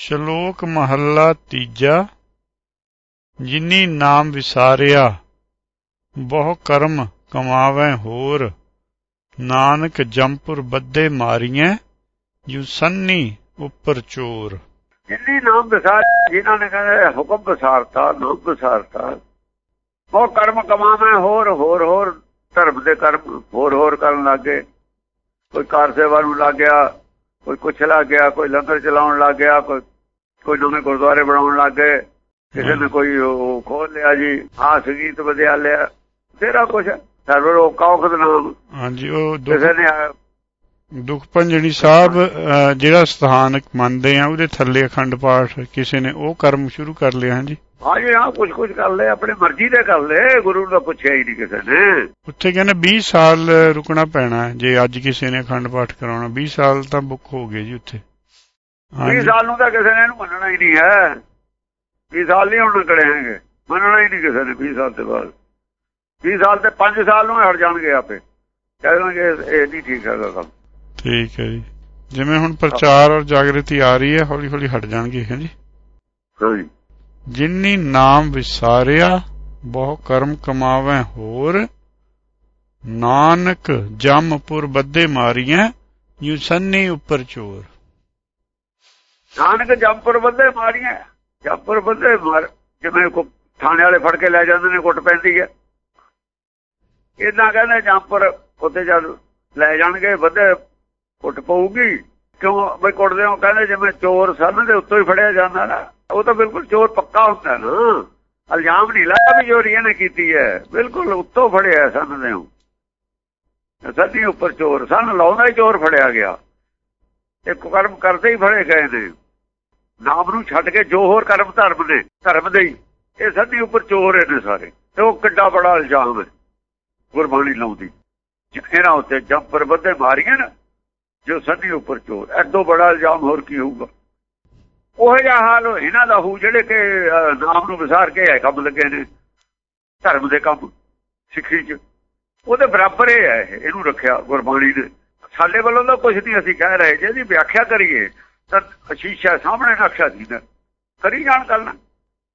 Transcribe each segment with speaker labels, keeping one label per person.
Speaker 1: ਸ਼ਲੋਕ ਮਹੱਲਾ ਤੀਜਾ। ਜਿਨੀ ਨਾਮ ਵਿਸਾਰਿਆ, ਬਹੁ ਕਰਮ ਕਮਾਵੈ ਹੋਰ। ਨਾਨਕ ਜੰਪੁਰ ਬੱਦੇ ਮਾਰੀਐ, ਜੂ ਸੰਨੀ ਉੱਪਰ ਚੋਰ।
Speaker 2: ਜਿੰਨੀ ਨਾਮ ਵਿਸਾਰ ਜਿਨ੍ਹਾਂ ਨੇ ਕਹਿੰਦੇ ਹੁਕਮ ਵਿਸਾਰਤਾ ਨਾਮ ਵਿਸਾਰਤਾ। ਉਹ ਕਰਮ ਕਮਾਵੇ ਹੋਰ ਹੋਰ ਹੋਰ। ਧਰਮ ਦੇ ਕਰਮ ਹੋਰ ਹੋਰ ਕਰਨ ਲੱਗੇ ਕੋਈ ਕਾਰ ਸੇਵਾ ਨੂੰ ਲੱਗ ਕੋਈ ਕੁਛ ਲੱਗ ਗਿਆ ਕੋਈ ਲੰਗਰ ਚਲਾਉਣ ਲੱਗ ਗਿਆ ਕੋਈ ਕੋਈ ਨਵੇਂ ਗੁਰਦੁਆਰੇ ਬਣਾਉਣ ਲੱਗ ਗਏ। ਕਿਸੇ ਨੇ ਕੋਈ ਉਹ ਖੋਲ ਲਿਆ ਜੀ ਹਾਂ ਸੰਗੀਤ ਵਧਿਆ ਲਿਆ ਤੇਰਾ ਕੁਛ ਸਰਵ ਰੋਕਾਉਖਦ ਨਾਮ।
Speaker 1: ਹਾਂਜੀ ਉਹ
Speaker 2: ਕਿਸੇ ਨੇ
Speaker 1: ਦੁੱਖ ਭੰਜਣੀ ਸਾਹਿਬ ਜਿਹੜਾ ਸਥਾਨ ਮੰਨਦੇ ਆ ਉਹਦੇ ਥੱਲੇ ਅਖੰਡ ਪਾਠ ਕਿਸੇ ਨੇ ਉਹ ਕਰਮ ਸ਼ੁਰੂ ਕਰ ਲਿਆ ਹਾਂਜੀ?
Speaker 2: ਹਾਂ ਜੀ ਹਾਂ ਕੁਛ ਕੁਛ ਕਰ ਲੈ ਆਪਣੀ ਮਰਜ਼ੀ ਦੇ ਕਰ ਲੈ ਗੁਰੂ ਨੂੰ ਤਾਂ ਪੁੱਛਿਆ ਹੀ ਨਹੀਂ ਕਿਸੇ ਨੇ।
Speaker 1: ਉੱਥੇ ਕਹਿੰਦੇ 20 ਸਾਲ ਰੁਕਣਾ ਪੈਣਾ ਜੇ ਅੱਜ ਕਿਸੇ ਨੇ ਅਖੰਡ ਪਾਠ ਕਰਾਉਣਾ 20 ਸਾਲ ਤਾਂ ਬੁੱਕ ਹੋ ਗਏ ਜੀ ਉੱਥੇ।
Speaker 2: 20
Speaker 1: ਹਾਂਜੀ।
Speaker 2: ਸਾਲ ਨੂੰ ਤਾਂ ਕਿਸੇ ਨੇ ਇਹਨੂੰ ਮੰਨਣਾ ਹੀ ਨਹੀਂ ਹੈ। 20 ਸਾਲ ਨਹੀਂ ਹੁਣ ਹੈਗੇ ਮੰਨਣਾ ਹੀ ਨਹੀਂ ਕਿਸੇ ਨੇ 20 ਸਾਲ ਤੋਂ ਬਾਅਦ। 20 ਸਾਲ ਤੇ 5 ਸਾਲ ਨੂੰ ਹਟ ਜਾਣਗੇ ਆਪੇ। ਕਹਿੰਦੇ ਇਹ ਨਹੀਂ ਠੀਕ ਹੈਗਾ ਕੰਮ।
Speaker 1: ਠੀਕ ਹੈ ਜੀ। ਜਿਵੇਂ ਹੁਣ ਪ੍ਰਚਾਰ ਔਰ ਜਾਗਰਤੀ ਆ ਰਹੀ ਹੈ ਹੌਲੀ ਹੌਲੀ ਹਟ ਜਾਣਗੇ ਹਾਂਜੀ
Speaker 2: ਹਾਂਜੀ
Speaker 1: ਜਿਨੀ ਨਾਮ ਵਿਸਾਰਿਆ ਬਹੁ ਕਰਮ ਕਮਾਵੈ ਹੋਰ। ਨਾਨਕ ਜਮਪੁਰ ਬੱਦੇ ਮਾਰੀਐ ਯੂ ਸੰਨੀ ਉੱਪਰ ਚੋਰ।
Speaker 2: ਨਾਨਕ ਜੰਪੁਰ ਬੰਦੇ ਮਾਰੀਆਂ ਜੰਪੁਰ ਬੰਦੇ ਮਾਰ ਜਿਵੇਂ ਕੋ ਥਾਣੇ ਵਾਲੇ ਫੜ ਕੇ ਲੈ ਜਾਂਦੇ ਨੇ ਕੁੱਟ ਪੈਂਦੀ ਹੈ ਇਦਾਂ ਕਹਿੰਦੇ ਜੰਪੁਰ ਉੱਤੇ ਜਦ ਲੈ ਜਾਣਗੇ ਬੰਦੇ ਕੁੱਟ ਪਊਗੀ। ਕਿਉਂ? ਬਈ ਕੁੱਟਦੇ ਹੋ ਕਹਿੰਦੇ ਜਿਵੇਂ ਚੋਰ ਸਨ ਦੇ ਉੱਤੋਂ ਹੀ ਫੜਿਆ ਜਾਂਦਾ ਨਾ। ਉਹ ਤਾਂ ਬਿਲਕੁਲ ਚੋਰ ਪੱਕਾ ਹੁੰਦਾ ਨਾ। ਇਲਜ਼ਾਮ ਨਹੀਂ ਲਾਇਆ ਵੀ ਚੋਰੀਆਂ ਨੇ ਕੀਤੀ ਹੈ ਬਿਲਕੁਲ ਉੱਤੋਂ ਫੜਿਆ ਸਨ ਦੇ ਸੱਦੀ ਉੱਪਰ ਚੋਰ ਸਨ, ਲਾਉਂਦਾ ਹੀ ਚੋਰ ਫੜਿਆ ਗਿਆ। ਇਹ ਕਰਮ ਕਰਦੇ ਹੀ ਫੜੇ ਗਏ ਨੇ। ਨਾਮ ਨੂੰ ਛੱਡ ਕੇ ਜੋ ਹੋਰ ਕਰਮ ਧਰਮ ਨੇ, ਧਰਮ ਦੇ ਹੀ। ਇਹ ਸੱਦੀ ਉੱਪਰ ਚੋਰ ਨੇ ਸਾਰੇ। ਤੇ ਉਹ ਕਿੱਡਾ ਬੜਾ ਇਲਜ਼ਾਮ ਹੈ ਗੁਰਬਾਣੀ ਲਾਉਂਦੀ। ਇਹਨਾਂ ਉੱਤੇ ਜੰਪਰ ਬੱਦੇ ਮਾਰੀਆਂ ਨਾ ਜੋ ਸੱਦੀ ਉੱਪਰ ਚੋਰ ਐਡੋ ਬੜਾ ਇਲਜ਼ਾਮ ਹੋਰ ਕੀ ਹੋਊਗਾ? ਉਹ ਜਿਹਾ ਹਾਲ ਇਹਨਾਂ ਦਾ ਹੋ ਜਿਹੜੇ ਕਿ ਨਾਮ ਨੂੰ ਵਿਸਾਰ ਕੇ ਹੈ ਕੰਮ ਲੱਗੇ ਨੇ ਧਰਮ ਦੇ ਕੰਮ ਸਿੱਖੀ ਚ। ਉਹਦੇ ਬਰਾਬਰ ਇਹ ਹੈ ਇਹ, ਇਹਨੂੰ ਰੱਖਿਆ ਗੁਰਬਾਣੀ ਨੇ ਸਾਡੇ ਵੱਲੋਂ ਤਾਂ ਕੁਝ ਨਹੀਂ ਅਸੀਂ ਕਹਿ ਰਹੇ ਜੇ ਇਹਦੀ ਵਿਆਖਿਆ ਕਰੀਏ ਤਾਂ ਅਸ਼ੀਸ਼ਾ ਸਾਹਮਣੇ ਨਕਸ਼ਾ ਦੀਦਾ ਕਰੀ ਜਾਣ ਕਰਨਾ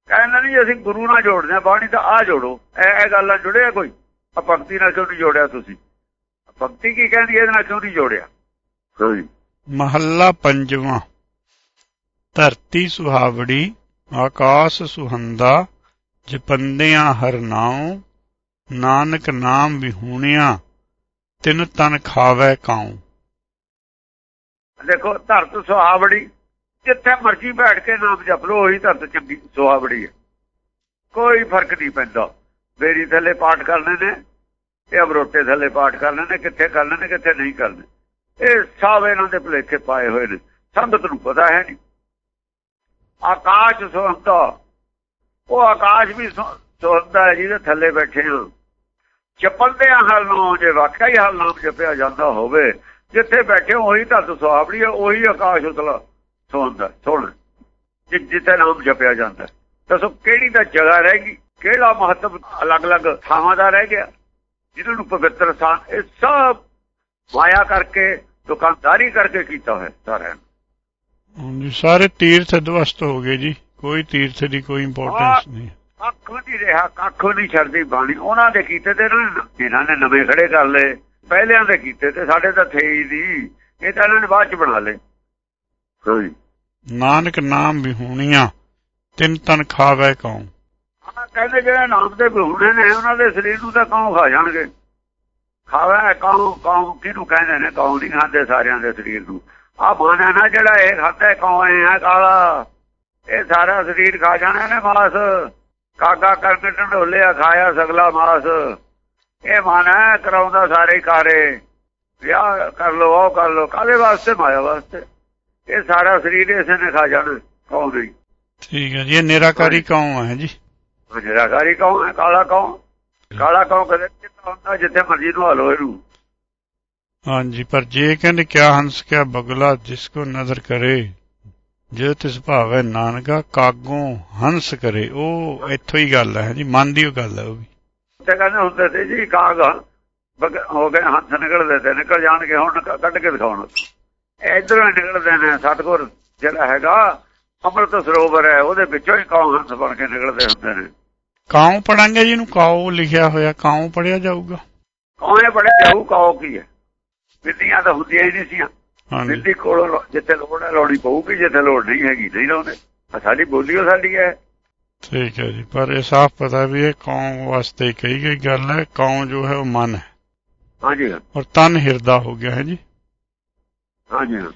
Speaker 2: ਕਹਿੰਦਾ ਨਹੀਂ ਅਸੀਂ ਗੁਰੂ ਨਾਲ ਜੋੜਦੇ ਆ ਬਾਣੀ ਤਾਂ ਆ ਜੋੜੋ। ਇਹ ਇਹ ਗੱਲਾਂ ਜੁੜਿਆ ਕੋਈ? ਆ ਭਗਤੀ ਨਾਲ ਕਿਉਂ ਨਹੀਂ ਜੋੜਿਆ ਤੁਸੀਂ? ਭਗਤੀ ਕੀ ਕਹਿੰਦੀ ਇਹਦੇ ਨਾਲ ਕਿਉਂ ਨਹੀਂ ਜੋੜਿਆ?
Speaker 1: ਮਹੱਲਾ ਪੰਜਵਾਂ। ਧਰਤੀ ਸੁਹਾਵੜੀ ਆਕਾਸ਼ ਸੁਹੰਦਾ ਜਪੰਦਿਆਂ ਹਰ ਨਾਉ ਨਾਨਕ ਨਾਮ ਵਿਹੂਣਿਆ ਤਿਨ ਤਨ ਖਾਵੈ ਕਾਉ।
Speaker 2: ਦੇਖੋ ਧਰਤ ਸੁਹਾਵੜੀ ਜਿੱਥੇ ਮਰਜ਼ੀ ਬੈਠ ਕੇ ਨਾਮ ਜਪ ਲੋ ਉਹੀ ਧਰਤ ਚੰਗੀ ਸੁਹਾਵੜੀ ਹੈ। ਕੋਈ ਫ਼ਰਕ ਨਹੀਂ ਪੈਂਦਾ। ਬੇਰੀ ਥੱਲੇ ਪਾਠ ਕਰਨੇ ਨੇ ਇਹ ਅਮਰੋਟੇ ਥੱਲੇ ਪਾਠ ਕਰਨੇ ਨੇ ਕਿੱਥੇ ਕਰਨੇ ਨੇ ਕਿੱਥੇ ਨਹੀਂ ਕਰਨੇ ਇਹ ਸਭ ਇਹਨਾਂ ਦੇ ਭੁਲੇਖੇ ਪਾਏ ਹੋਏ ਨੇ। ਸੰਗਤ ਨੂੰ ਪਤਾ ਹੈ ਨਹੀਂ। ਆਕਾਸ਼ ਸੁਹੰਦਾ। ਉਹ ਆਕਾਸ਼ ਵੀ ਸੁ- ਹੈ, ਜਿਹਦੇ ਥੱਲੇ ਬੈਠੇ ਹਾਂ। ਚੱਪਲਦੇ ਹਲ ਨਾਮ ਜੇ ਵਾਕਿਆ ਹੀ ਹਲ ਨਾਮ ਜਪਿਆ ਜਾਂਦਾ ਹੋਵੇ। ਜਿੱਥੇ ਬੈਠੇ ਹੋ, ਉਹੀ ਧਰਤ ਸੁਹਾਵੜੀ ਹੈ, ਉਹੀ ਆਕਾਸ਼ ਉਤਲਾ ਸੁਹੰਦਾ ਸੁਣ। ਜਿੱਥੇ ਨਾਮ ਜਪਿਆ ਜਾਂਦਾ ਦੱਸੋ, ਕਿਹੜੀ ਦਾ ਜਗ੍ਹਾ ਰਹਿ ਗਈ? ਕਿਹੜਾ ਮਹੱਤਵ ਅਲੱਗ-ਅਲੱਗ ਥਾਵਾਂ ਦਾ ਰਹਿ ਗਿਆ? ਜਿਹਨਾਂ ਨੂੰ ਪਵਿੱਤਰ ਸਥਾਨ, ਇਹ ਸਭ ਮਾਇਆ ਕਰਕੇ ਦੁਕਾਨਦਾਰੀ ਕਰਕੇ ਕੀਤਾ ਹੋਇਆ ਸਾਰਿਆਂ ਨੇ
Speaker 1: ਸਾਰੇ ਤੀਰਥ ਦਵਸਤ ਹੋ ਗਏ ਜੀ। ਕੋਈ ਤੀਰਥ ਦੀ ਕੋਈ ਇੰਪੋਰਟੈਂਸ ਨਹੀਂ।
Speaker 2: ਕੱਖ ਨਹੀਂ ਰਿਹਾ ਕੱਖ ਨਹੀਂ ਛੱਡਦੀ ਬਾਣੀ। ਉਹਨਾਂ ਦੇ ਕੀਤੇ ਤੇ ਇਹਨਾਂ ਨੇ- ਨਵੇਂ ਖੜੇ ਕਰ ਲਏ। ਪਹਿਲਿਆਂ ਦੇ ਕੀਤੇ ਤੇ ਸਾਡੇ ਤਾਂ ਥੇ ਹੀ ਨਹੀਂ। ਇਹ ਤਾਂ ਇਹਨਾਂ ਨੇ ਬਾਅਦ ਚ ਬਣਾ ਲਏ। ਹਾਂਜੀ
Speaker 1: ਨਾਨਕ ਨਾਮ ਵਿਹੂਣੀਆਂ ਤਿਨ ਤਨ ਖਾਵੈ
Speaker 2: ਆਹ ਕਹਿੰਦੇ ਜਿਹੜੇ ਨਾਮ ਦੇ ਬਿਹੂਣੇ ਨੇ ਉਹਨਾਂ ਦੇ ਸਰੀਰ ਨੂੰ ਤਾਂ ਕੌਂ ਖਾ ਜਾਣਗੇ? ਖਾਵੇ ਕੌਂ ਕੌਂ ਕਿਹਨੂੰ ਕਹਿੰਦੇ ਨੇ? ਕੌਂ ਨਹੀਂ ਖਾਂਦੇ ਸਾਰਿਆਂ ਦੇ ਸਰੀਰ ਨੂੰ। ਆ ਮਾਨਾ ਨਾ ਜਿਹੜਾ ਇਹ ਖਾਂਦਾ ਕੌਂ ਹੈ ਕਾਲਾ? ਇਹ ਸਾਰਾ ਸਰੀਰ ਖਾ ਜਾਣਾ ਨੇ ਮਾਸ। ਕਾਗਾ ਕਰਕੇ ਢੋਲਿਆ ਖਾਇਆ ਸਗਲਾ ਮਾਸ। ਇਹ ਮਾਨਾ ਕਰਾਉਂਦਾ ਸਾਰੇ ਕਾਰੇ ਵਿਆਹ ਕਰ ਲੋ ਉਹ ਕਰ ਲੋ ਕਾਦੇ ਵਾਸਤੇ ਮਾਇਆ ਵਾਸਤੇ। ਇਹ ਸਾਰਾ ਸਰੀਰ ਇਸੇ ਨੇ ਖਾ ਜਾਣਾ ਕੌਂ ਨਹੀਂ।
Speaker 1: ਠੀਕ ਹੈ ਜੀ ਇਹ ਨਿਰਾਕਾਰੀ ਕਾਉ ਹੈ ਜੀ?
Speaker 2: ਨਿਰਾਕਾਰੀ ਕੌਣ ਹੈ ਕਾਲਾ ਕੌਣ? ਕਾਲਾ ਕੌਣ ਕਦੇ ਕਿਤਾ ਹੁੰਦਾ ਜਿੱਥੇ ਮਰਜ਼ੀ ਨੂੰ ਹਲੋ ਇਹਨੂੰ।
Speaker 1: ਹਾਂਜੀ ਪਰ ਜੇ ਕਹਿੰਦੇ ਕਿਆ ਹੰਸ ਕਿਆ ਬਗਲਾ ਜਿਸ ਕੋ ਨਜ਼ਰ ਕਰੇ ਜੇ ਤਿਸ ਭਾਵੈ ਨਾਨਕਾ ਕਾਗੋਂ ਹੰਸ ਕਰੇ ਉਹ ਇੱਥੋਂ ਹੀ ਗੱਲ ਹੈ ਜੀ ਮਨ ਦੀ ਉਹ ਗੱਲ ਹੈ ਉਹ ਵੀ।
Speaker 2: ਤੇ ਕਹਿੰਦੇ ਹੁੰਦੇ ਸੀ ਜੀ ਕਾਗ ਹੋ ਗਏ ਹੱਥ ਨਿਕਲਦੇ ਤੇ ਨਿਕਲ ਜਾਣਗੇ ਹੁਣ ਕੱਢ ਕੇ ਦਿਖਾਉਣ। ਇਧਰੋਂ ਨਿਕਲਦੇ ਨੇ ਸਤਗੁਰ ਜਿਹੜਾ ਹੈਗਾ ਅੰਮ੍ਰਿਤ ਸਰੋਵਰ ਹੈ ਉਹਦੇ ਵਿੱਚੋਂ ਹੀ ਕੌਂ ਹੰਸ ਬਣ ਕੇ ਨਿਕਲਦੇ ਹੁੰਦੇ ਨੇ।
Speaker 1: ਕਾਉ ਪੜਾਂਗੇ ਜਿਹਨੂੰ ਕਾਉ ਲਿਖਿਆ ਹੋਇਆ? ਕਾਉ ਪੜਿਆ ਜਾਊਗਾ?
Speaker 2: ਕੌਣੇ ਬੜੇ ਜਾਊ ਕੌ ਕੀ ਹੈ? ਵਿੱਦੀਆਂ ਤਾਂ ਹੁੰਦੀਆਂ ਹੀ ਨਹੀਂ ਸੀਆਂ।
Speaker 1: ਹਾਂਜੀ।
Speaker 2: ਵਿੱਦੀ ਕੋਲੋਂ ਜਿੱਥੇ ਲੋੜ ਹੈ ਲੋੜੀ ਪਊਗੀ ਜਿੱਥੇ ਲੋੜ ਨਹੀਂ ਹੈਗੀ ਨਹੀਂ ਲਾਉਂਦੇ। ਸਾਡੀ ਬੋਲੀ ਉਹ ਸਾਡੀ ਹੈ।
Speaker 1: ਠੀਕ ਹੈ ਜੀ ਪਰ ਇਹ ਸਾਫ਼ ਪਤਾ ਵੀ ਇਹ ਕਾਉ ਵਾਸਤੇ ਕਹੀ ਗਈ ਗੱਲ ਹੈ ਕਾਉ ਜੋ ਹੈ ਉਹ ਮਨ ਹੈ।
Speaker 2: ਹਾਂਜੀ
Speaker 1: ਔਰ ਤਨ ਹਿਰਦਾ ਹੋ ਗਿਆ ਹੈ ਜੀ।
Speaker 2: ਹਾਂਜੀ।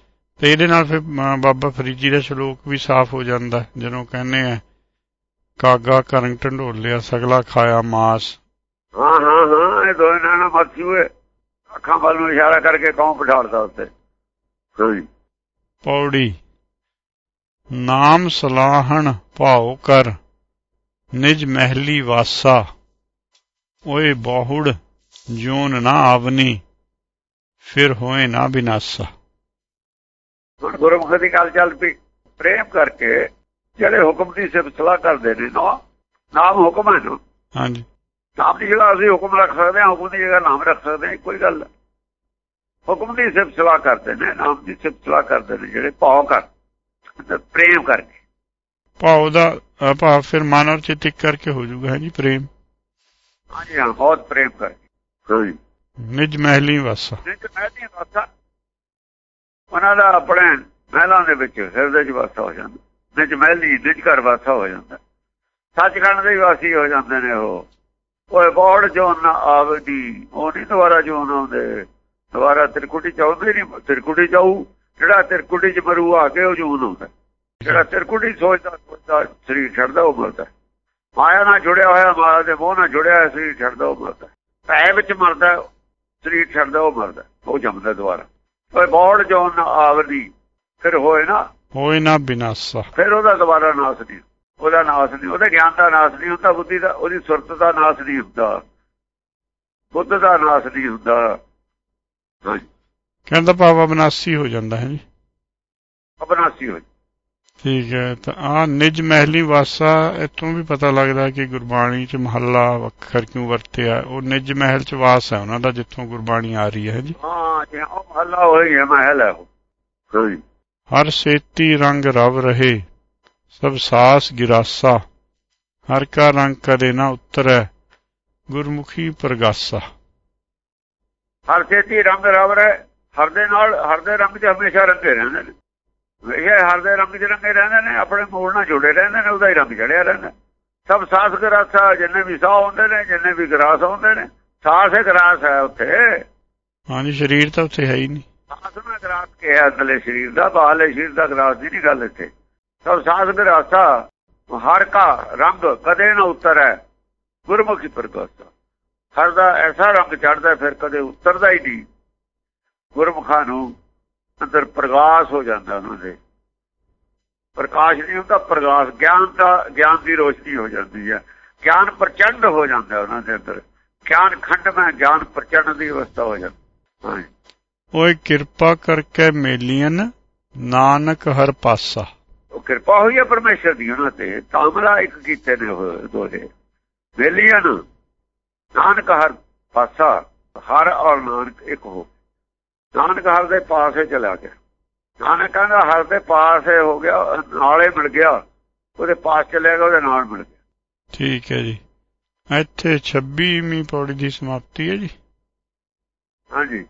Speaker 1: ਤੇ ਇਹਦੇ ਨਾਲ ਫਿਰ ਬਾਬਾ ਫਰੀਦ ਜੀ ਦਾ ਸ਼ਲੋਕ ਵੀ ਸਾਫ਼ ਹੋ ਜਾਂਦਾ ਜਦੋਂ ਕਹਿੰਦੇ ਆ ਕਾਗਾ ਕਰੰਗ ਢੰਡੋਲਿਆ ਸਗਲਾ ਖਾਇਆ ਮਾਸ।
Speaker 2: ਹਾਂ ਹਾਂ ਹਾਂ ਇਹ ਦੋਏ ਨਾਨਾ ਮੱਛੀ ਹੋਏ। ਅੱਖਾਂ ਵੱਲ ਨੂੰ ਇਸ਼ਾਰਾ ਕਰਕੇ ਕੌਂ ਬਿਠਾੜਦਾ ਉੱਤੇ ਹਾਂਜੀ।
Speaker 1: ਪੌੜੀ। ਨਾਮ ਸਲਾਹਣ ਭਾਉ ਕਰ ਨਿਜ ਮਹਿਲੀ ਵਾਸਾ। ਓਏ ਬਹੁੜ ਜੂਨ ਨਾ ਆਵਨੀ ਫਿਰ ਹੋਏ ਨਾ ਬਿਨਾਸਾ।
Speaker 2: ਗੁਰਮੁਖ ਦੀ ਗੱਲ ਚੱਲ ਪਈ। ਪ੍ਰੇਮ ਕਰਕੇ ਜਿਹੜੇ ਹੁਕਮ ਦੀ ਸਿਫਤ ਸਲਾਹ ਕਰਦੇ ਨੇ ਨਾ ਨਾਮ ਹੁਕਮ ਹੈ ਨਾ
Speaker 1: ਹਾਂਜੀ।
Speaker 2: ਨਾਮ ਦੀ ਜਗ੍ਹਾ ਅਸੀਂ ਹੁਕਮ ਰੱਖ ਸਕਦੇ ਹਾਂ ਹੁਕਮ ਦੀ ਜਗ੍ਹਾ ਨਾਮ ਰੱਖ ਸਕਦੇ ਹਾਂ ਕੋਈ ਗੱਲ। ਹੁਕਮ ਦੀ ਸਿਫਤ ਸਲਾਹ ਕਰਦੇ ਨੇ ਨਾਮ ਦੀ ਸਿਫਤ ਸਲਾਹ ਕਰਦੇ ਨੇ ਜਿਹੜੇ ਭਾਵ ਕਰ ਪ੍ਰੇਮ ਕਰਕੇ।
Speaker 1: ਭਾਉ ਦਾ ਭਾਵ ਫਿਰ ਮਨ ਔਰ ਚਿੱਤ ਕਰਕੇ ਹੋ ਜਾਊਗਾ ਹੈ ਜੀ ਪ੍ਰੇਮ?
Speaker 2: ਹਾਂਜੀ ਹਾਂ ਬਹੁਤ ਪ੍ਰੇਮ ਕਰਕੇ। ਹਾਂਜੀ
Speaker 1: ਨਿਜ ਮਹਿਲੀ ਵਾਸਾ।
Speaker 2: ਨਿੱਜ ਮਹਿਲੀ ਵਾਸਾ। ਉਹਨਾਂ ਦਾ ਆਪਣੇ ਮਹਿਲਾਂ ਦੇ ਵਿੱਚ ਹਿਰਦੇ 'ਚ ਵਾਸਾ ਹੋ ਜਾਂਦਾ। ਨਿਜ ਮਹਿਲੀ ਨਿਜ ਘਰ ਵਾਸਾ ਹੋ ਜਾਂਦਾ। ਸੱਚਖੰਡ ਦੇ ਵਾਸੀ ਹੋ ਜਾਂਦੇ ਨੇ ਉਹ। ਓਏ ਬੋੜ ਜੋ ਨਾ ਆਵਦੀ। ਉਹ ਨਹੀਂ ਦੁਬਾਰਾ ਜੋ ਆਉਂਦੇ। ਦੁਬਾਰਾ ਤਿਰਕੁਟੀ ਚਾਉਂਦੇ ਨਹੀਂ। ਤਿਰਕੁਟੀ ਚਾਉ ਜਿਹੜਾ ਤਿਰਕੁਟੀ 'ਚ ਮਰੂ ਆ ਕੇ ਉਹ ਜੂਨ ਹੁੰਦਾ ਜਿਹੜਾ ਤਿਰਕੁਟੀ ਸੋਚਦਾ ਸੋਚਦਾ ਸਰੀਰ ਛੱਡਦਾ, ਉਹ ਮਰਦਾ। ਮਾਇਆ ਨਾਲ ਜੁੜਿਆ ਹੋਇਆ, ਮਾਇਆ ਦੇ ਮੋਹ ਨਾਲ ਜੁੜਿਆ ਹੋਇਆ ਸਰੀਰ ਛੱਡਦਾ, ਉਹ ਮਰਦਾ। ਪੈ ਵਿੱਚ ਮਰਦਾ, ਸਰੀਰ ਛੱਡਦਾ, ਉਹ ਮਰਦਾ। ਉਹ ਜੰਮਦਾ ਦੁਬਾਰਾ। ਓਏ ਬੋੜ ਜੋ ਨਾ ਆਵਦੀ। ਫਿਰ ਹੋਏ ਨਾ
Speaker 1: ਹੋਏ ਨਾ ਬਿਨਾਸਾ
Speaker 2: ਫਿਰ ਉਹਦਾ ਦੁਬਾਰਾ ਨਾਸ ਨਹੀਂ। ਉਹਦਾ ਨਾਸ ਨਹੀਂ। ਉਹਦੇ ਗਿਆਨ ਦਾ ਨਾਸ ਨਹੀਂ ਹੁੰਦਾ ਬੁੱਧੀ ਦਾ ਉਹਦੀ ਸੁਰਤ ਦਾ ਨਾਸ ਨਹੀਂ ਹੁੰਦਾ। ਬੁੱਧ ਦਾ ਨਾਸ ਨਹੀਂ ਹੁੰਦਾ।
Speaker 1: ਕਹਿੰਦਾ ਭਾਵ ਅਬਨਾਸੀ ਹੋ ਜਾਂਦਾ ਹੈ ਜੀ।
Speaker 2: ਅਬਨਾਸੀ ਹੋ
Speaker 1: ਠੀਕ ਹੈ ਤਾਂ ਆ ਨਿਜ ਮਹਿਲੀ ਵਾਸਾ ਇਤੋਂ ਵੀ ਪਤਾ ਲੱਗਦਾ ਕਿ ਗੁਰਬਾਣੀ ਚ ਮਹੱਲਾ ਵੱਖਰ ਕਿਉਂ ਵਰਤਿਆ। ਉਹ ਨਿਜ ਮਹਿਲ ਚ ਵਾਸ ਹੈ ਉਹਨਾਂ ਦਾ ਜਿੱਥੋਂ ਗੁਰਬਾਣੀ ਆ ਰਹੀ ਹੈ ਜੀ।
Speaker 2: ਹਾਂ ਜੇ ਉਹ ਮਹੱਲਾ ਹੋਈ ਹੈ ਮਹਿਲ ਹੈ ਉਹ।
Speaker 1: ਹਰ ਸੇਤੀ ਰੰਗ ਰਵ ਰਹੇ ਸਭ ਸਾਸ ਗਿਰਾਸਾ। ਹਰ ਕਾ ਰੰਗ ਕਦੇ ਨਾ ਉਤਰੈ ਗੁਰਮੁਖੀ ਪ੍ਰਗਾਸਾ।
Speaker 2: ਹਰ ਛੇਤੀ ਰੰਗ ਰਵਰ ਹੈ ਹਰ ਦੇ ਨਾਲ ਹਰ ਦੇ ਰੰਗ 'ਚ ਹਮੇਸ਼ਾ ਰੰਗੇ ਰਹਿੰਦੇ ਨੇ। ਇਹ ਹਰ ਦੇ ਰੰਗ 'ਚ ਰੰਗੇ ਰਹਿੰਦੇ ਨੇ ਆਪਣੇ ਮੂਲ ਨਾਲ ਜੁੜੇ ਰਹਿੰਦੇ ਨੇ ਉਹਦਾ ਹੀ ਰੰਗ ਚੜਿਆ ਰਹਿੰਦਾ। ਸਭ ਸਾਸ ਗਰਾਸਾ ਜਿੰਨੇ ਵੀ ਸਾਹ ਹੁੰਦੇ ਨੇ ਜਿੰਨੇ ਵੀ ਗਰਾਸ ਹੁੰਦੇ ਨੇ ਸਾਸ ਹੈ ਗਰਾਸ ਹੈ ਉੱਥੇ।
Speaker 1: ਹਾਂਜੀ ਸਰੀਰ ਤਾਂ ਉੱਥੇ ਹੈ ਹੀ ਨਹੀਂ।
Speaker 2: ਸਾਸ ਨਾਲ ਕਿਹਾ ਅੰਦਰਲੇ ਸਰੀਰ ਦਾ ਬਾਹਰਲੇ ਸਰੀਰ ਦਾ ਗਰਾਸ ਦੀ ਨਹੀਂ ਗੱਲ ਇੱਥੇ। ਸਭ ਸਾਸ ਗਰਾਸਾ ਹਰ ਕਾ ਰੰਗ ਕਦੇ ਨਾ ਉਤਰੈ, ਗੁਰਮੁਖੀ ਪ੍ਰਗਾਸਾ ਹਰ ਦਾ ਐਸਾ ਰੰਗ ਚੜਦਾ ਫਿਰ ਕਦੇ ਉਤਰਦਾ ਹੀ ਨਹੀਂ। ਗੁਰਮੁਖਾਂ ਨੂੰ ਅੰਦਰ ਪ੍ਰਕਾਸ਼ ਹੋ ਜਾਂਦਾ ਉਹਨਾਂ ਦੇ। ਪ੍ਰਕਾਸ਼ ਨਹੀਂ ਹੁੰਦਾ ਪ੍ਰਕਾਸ਼ ਗਿਆਨ ਦਾ, ਗਿਆਨ ਦੀ ਰੋਸ਼ਨੀ ਹੋ ਜਾਂਦੀ ਹੈ। ਗਿਆਨ ਪ੍ਰਚੰਡ ਹੋ ਜਾਂਦਾ ਉਹਨਾਂ ਦੇ ਅੰਦਰ। ਗਿਆਨ ਖੰਡ ਮੈਂ ਗਿਆਨ ਪ੍ਰਚੰਡ ਦੀ ਅਵਸਥਾ ਹੋ ਜਾਂਦੀ। ਹਾਂਜੀ
Speaker 1: ਓਏ ਕਿਰਪਾ ਕਰਕੇ ਮੇਲੀਆਂ ਨਾਨਕ ਹਰ ਪਾਸਾ।
Speaker 2: ਉਹ ਕਿਰਪਾ ਹੋਈ ਹੈ ਪਰਮੇਸ਼ਰ ਦੀ ਉਹਨਾਂ ਤੇ। ਤਾਮਰਾ ਇੱਕ ਕੀਤੇ ਨੇ ਦੋਹੇ। ਵੇਲੀਆਂ ਨਾਨਕ ਹਰ ਪਾਸਾ ਹਰ ਔਰ ਨਾਨਕ ਇੱਕ ਹੋ। ਨਾਨਕ ਹਰ ਦੇ ਪਾਸੇ ਚਲਾ ਗਿਆ। ਨਾਨਕ ਕਹਿੰਦਾ ਹਰ ਦੇ ਪਾਸੇ ਹੋ ਗਿਆ ਨਾਲੇ ਮਿਲ ਗਿਆ। ਉਹਦੇ ਪਾਸ ਚਲੇ ਗਿਆ ਉਹਦੇ ਨਾਲ ਮਿਲ ਗਿਆ।
Speaker 1: ਠੀਕ ਹੈ ਜੀ। ਇੱਥੇ 26ਵੀਂ ਪੌੜੀ ਦੀ ਸਮਾਪਤੀ ਹੈ ਜੀ।
Speaker 2: ਹਾਂਜੀ।